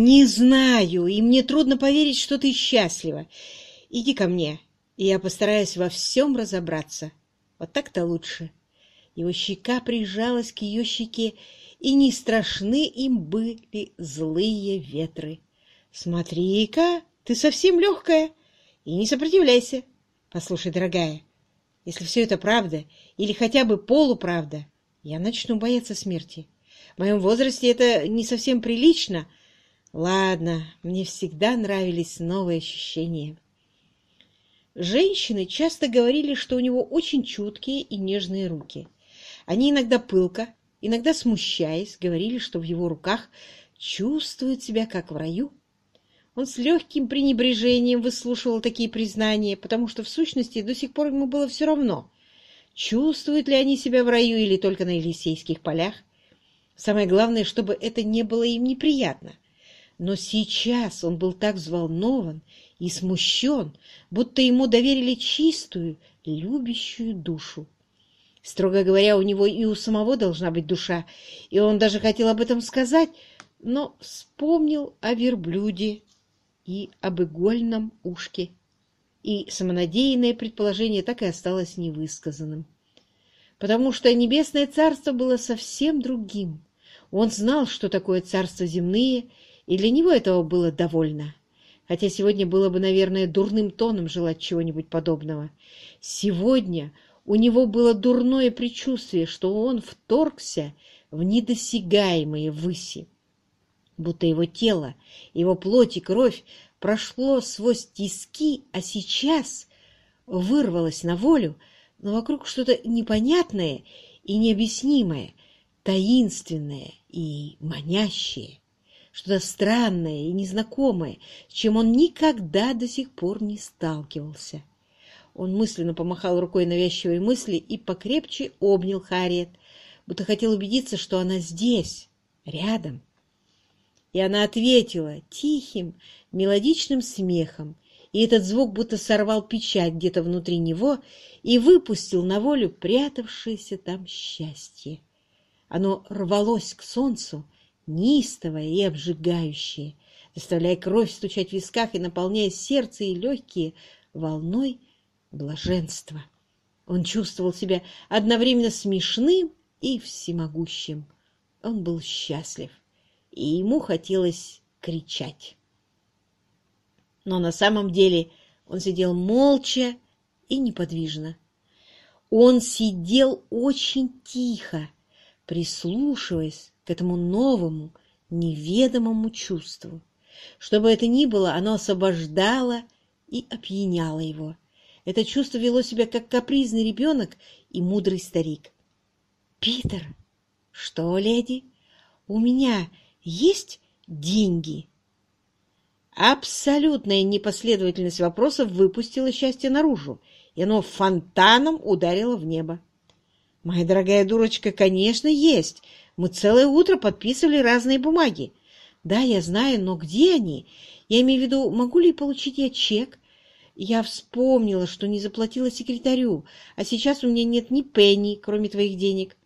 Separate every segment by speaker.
Speaker 1: «Не знаю, и мне трудно поверить, что ты счастлива. Иди ко мне, и я постараюсь во всем разобраться. Вот так-то лучше». Его щека прижалась к ее щеке, и не страшны им были злые ветры. «Смотри-ка, ты совсем легкая, и не сопротивляйся. Послушай, дорогая, если все это правда, или хотя бы полуправда, я начну бояться смерти. В моем возрасте это не совсем прилично, Ладно, мне всегда нравились новые ощущения. Женщины часто говорили, что у него очень чуткие и нежные руки. Они иногда пылко, иногда смущаясь, говорили, что в его руках чувствует себя как в раю. Он с легким пренебрежением выслушивал такие признания, потому что в сущности до сих пор ему было все равно, чувствуют ли они себя в раю или только на Елисейских полях. Самое главное, чтобы это не было им неприятно — но сейчас он был так взволнован и смущен, будто ему доверили чистую, любящую душу. Строго говоря, у него и у самого должна быть душа, и он даже хотел об этом сказать, но вспомнил о верблюде и об игольном ушке, и самонадеянное предположение так и осталось невысказанным. Потому что небесное царство было совсем другим. Он знал, что такое царство земные, и для него этого было довольно. Хотя сегодня было бы, наверное, дурным тоном желать чего-нибудь подобного. Сегодня у него было дурное предчувствие, что он вторгся в недосягаемые выси. Будто его тело, его плоть и кровь прошло сквозь тиски, а сейчас вырвалось на волю, но вокруг что-то непонятное и необъяснимое, таинственное и манящее что-то странное и незнакомое, с чем он никогда до сих пор не сталкивался. Он мысленно помахал рукой навязчивой мысли и покрепче обнял Харриет, будто хотел убедиться, что она здесь, рядом. И она ответила тихим, мелодичным смехом, и этот звук будто сорвал печать где-то внутри него и выпустил на волю прятавшееся там счастье. Оно рвалось к солнцу, неистовое и обжигающее, заставляя кровь стучать в висках и наполняя сердце и легкие волной блаженства. Он чувствовал себя одновременно смешным и всемогущим. Он был счастлив, и ему хотелось кричать. Но на самом деле он сидел молча и неподвижно. Он сидел очень тихо, прислушиваясь к этому новому, неведомому чувству. Что бы это ни было, оно освобождало и опьяняло его. Это чувство вело себя как капризный ребенок и мудрый старик. «Питер!» «Что, леди? У меня есть деньги?» Абсолютная непоследовательность вопросов выпустила счастье наружу, и оно фонтаном ударило в небо. «Моя дорогая дурочка, конечно, есть. Мы целое утро подписывали разные бумаги. Да, я знаю, но где они? Я имею в виду, могу ли получить я чек? Я вспомнила, что не заплатила секретарю, а сейчас у меня нет ни пенни, кроме твоих денег.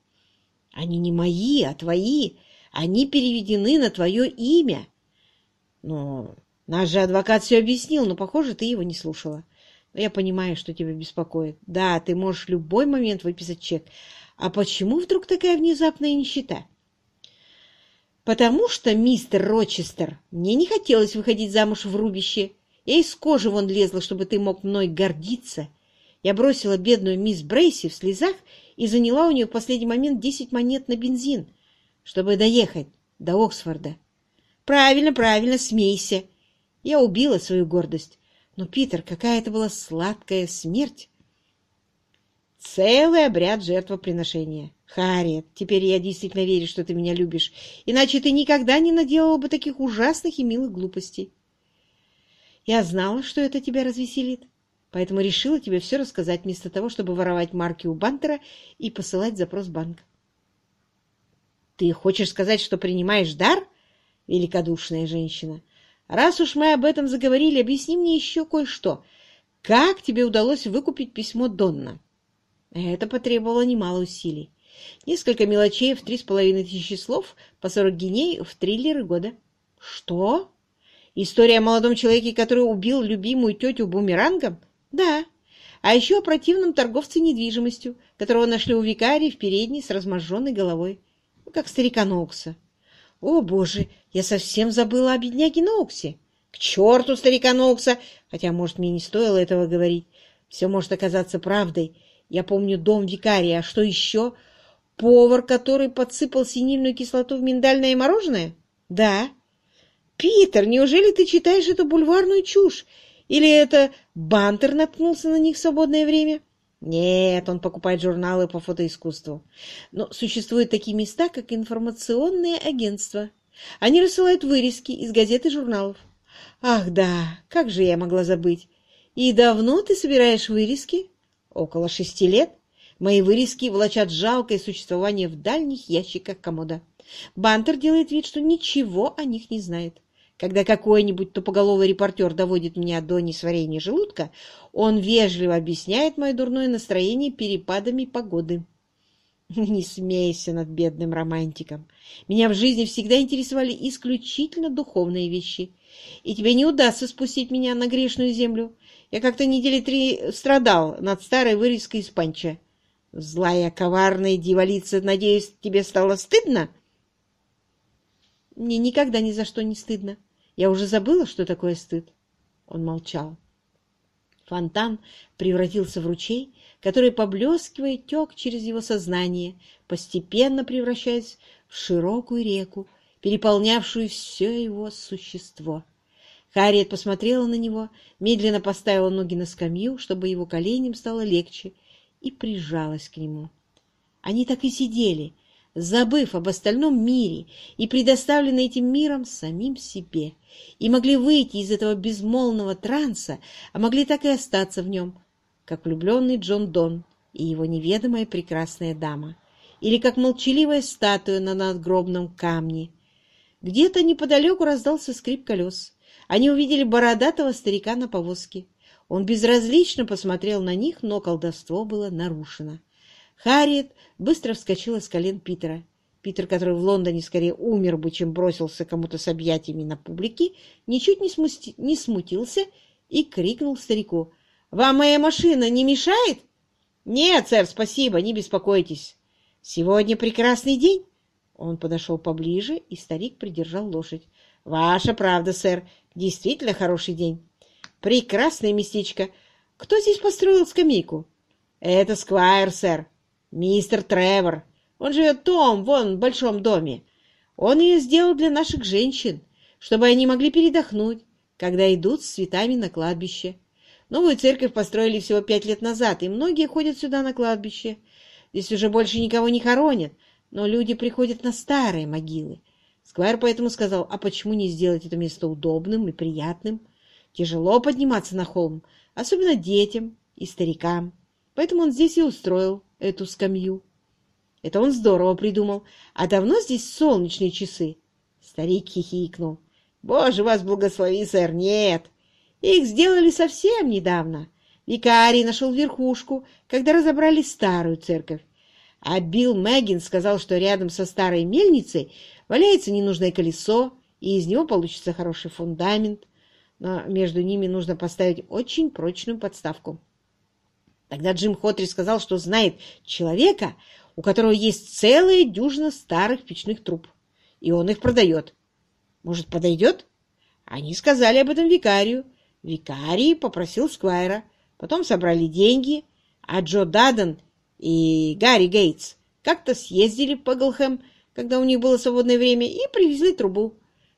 Speaker 1: Они не мои, а твои. Они переведены на твое имя. Но наш же адвокат все объяснил, но, похоже, ты его не слушала. Я понимаю, что тебя беспокоит. Да, ты можешь в любой момент выписать чек, а почему вдруг такая внезапная нищета? Потому что, мистер Рочестер, мне не хотелось выходить замуж в рубище. Я из кожи вон лезла, чтобы ты мог мной гордиться. Я бросила бедную мисс Брейси в слезах и заняла у нее в последний момент десять монет на бензин, чтобы доехать до Оксфорда. Правильно, правильно, смейся. Я убила свою гордость. Но, Питер, какая это была сладкая смерть! Целый обряд жертвоприношения. Харриет, теперь я действительно верю, что ты меня любишь, иначе ты никогда не наделала бы таких ужасных и милых глупостей. Я знала, что это тебя развеселит, поэтому решила тебе все рассказать, вместо того, чтобы воровать марки у Бантера и посылать запрос банк. Ты хочешь сказать, что принимаешь дар? Великодушная женщина. Раз уж мы об этом заговорили, объясни мне еще кое-что. Как тебе удалось выкупить письмо Донна? Это потребовало немало усилий. Несколько мелочей в три с половиной тысячи слов по сорок гиней в триллеры года. Что? История о молодом человеке, который убил любимую тетю бумерангом? Да. А еще о противном торговце недвижимостью, которого нашли у викария в передней с размозженной головой. Как старика Ноукса. О, боже, я совсем забыла о бедняге Ноуксе. К черту старика Ноукса! Хотя, может, мне не стоило этого говорить. Все может оказаться правдой. Я помню дом викария, а что еще? Повар, который подсыпал синильную кислоту в миндальное мороженое? Да. Питер, неужели ты читаешь эту бульварную чушь? Или это Бантер наткнулся на них в свободное время? Нет, он покупает журналы по фотоискусству. Но существуют такие места, как информационные агентства. Они рассылают вырезки из газет и журналов. Ах да, как же я могла забыть. И давно ты собираешь вырезки? Около шести лет. Мои вырезки влачат жалкое существование в дальних ящиках комода. Бантер делает вид, что ничего о них не знает. Когда какой-нибудь тупоголовый репортер доводит меня до несварения желудка, он вежливо объясняет мое дурное настроение перепадами погоды. Не смейся над бедным романтиком. Меня в жизни всегда интересовали исключительно духовные вещи. И тебе не удастся спустить меня на грешную землю. Я как-то недели три страдал над старой вырезкой из панча. Злая, коварная дьяволица, надеюсь, тебе стало стыдно? Мне никогда ни за что не стыдно. Я уже забыла, что такое стыд. Он молчал. Фонтан превратился в ручей, который, поблескивая, тек через его сознание, постепенно превращаясь в широкую реку, переполнявшую все его существо. Харриет посмотрела на него, медленно поставила ноги на скамью, чтобы его коленям стало легче, и прижалась к нему. Они так и сидели, забыв об остальном мире и предоставлены этим миром самим себе, и могли выйти из этого безмолвного транса, а могли так и остаться в нем, как влюбленный Джон Дон и его неведомая прекрасная дама, или как молчаливая статуя на надгробном камне. Где-то неподалеку раздался скрип колес. Они увидели бородатого старика на повозке. Он безразлично посмотрел на них, но колдовство было нарушено. Харриет быстро вскочила с колен Питера. Питер, который в Лондоне скорее умер бы, чем бросился кому-то с объятиями на публике, ничуть не, смусти... не смутился и крикнул старику. «Вам моя машина не мешает?» «Нет, сэр, спасибо, не беспокойтесь. Сегодня прекрасный день». Он подошел поближе, и старик придержал лошадь. «Ваша правда, сэр, действительно хороший день. Прекрасное местечко. Кто здесь построил скамейку? Это Сквайр, сэр. Мистер Тревор. Он живет Том, вон, в большом доме. Он ее сделал для наших женщин, чтобы они могли передохнуть, когда идут с цветами на кладбище. Новую церковь построили всего пять лет назад, и многие ходят сюда на кладбище. Здесь уже больше никого не хоронят, но люди приходят на старые могилы. Сквайр поэтому сказал, а почему не сделать это место удобным и приятным? Тяжело подниматься на холм, особенно детям и старикам. Поэтому он здесь и устроил эту скамью. Это он здорово придумал. А давно здесь солнечные часы? Старик хихикнул. Боже, вас благослови, сэр, нет. Их сделали совсем недавно. Викарий нашел верхушку, когда разобрали старую церковь. А Билл Мэггин сказал, что рядом со старой мельницей валяется ненужное колесо, и из него получится хороший фундамент но между ними нужно поставить очень прочную подставку. Тогда Джим Хотри сказал, что знает человека, у которого есть целая дюжина старых печных труб, и он их продает. Может, подойдет? Они сказали об этом викарию. Викарий попросил Сквайра. Потом собрали деньги, а Джо Даден и Гарри Гейтс как-то съездили в Пэглхэм, когда у них было свободное время, и привезли трубу.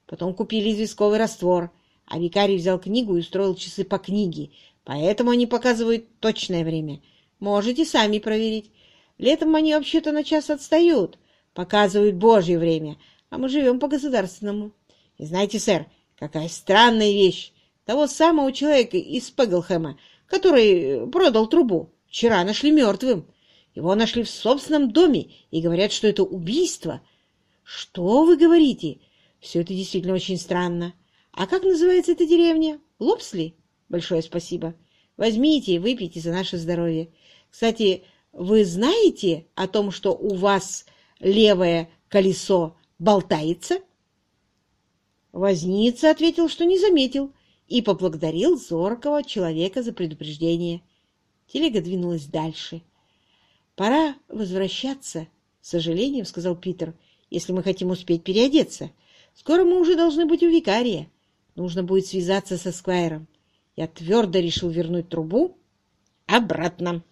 Speaker 1: Потом купили известковый раствор — а викарий взял книгу и устроил часы по книге, поэтому они показывают точное время. Можете сами проверить. Летом они вообще-то на час отстают, показывают Божье время, а мы живем по государственному. И знаете, сэр, какая странная вещь. Того самого человека из Пеглхэма, который продал трубу, вчера нашли мертвым. Его нашли в собственном доме и говорят, что это убийство. Что вы говорите? Все это действительно очень странно. А как называется эта деревня? Лопсли? Большое спасибо. Возьмите и выпейте за наше здоровье. Кстати, вы знаете о том, что у вас левое колесо болтается? Возница ответил, что не заметил, и поблагодарил зоркого человека за предупреждение. Телега двинулась дальше. «Пора возвращаться», — с сожалением сказал Питер, — «если мы хотим успеть переодеться. Скоро мы уже должны быть у викария. Нужно будет связаться со Сквайром. Я твердо решил вернуть трубу обратно».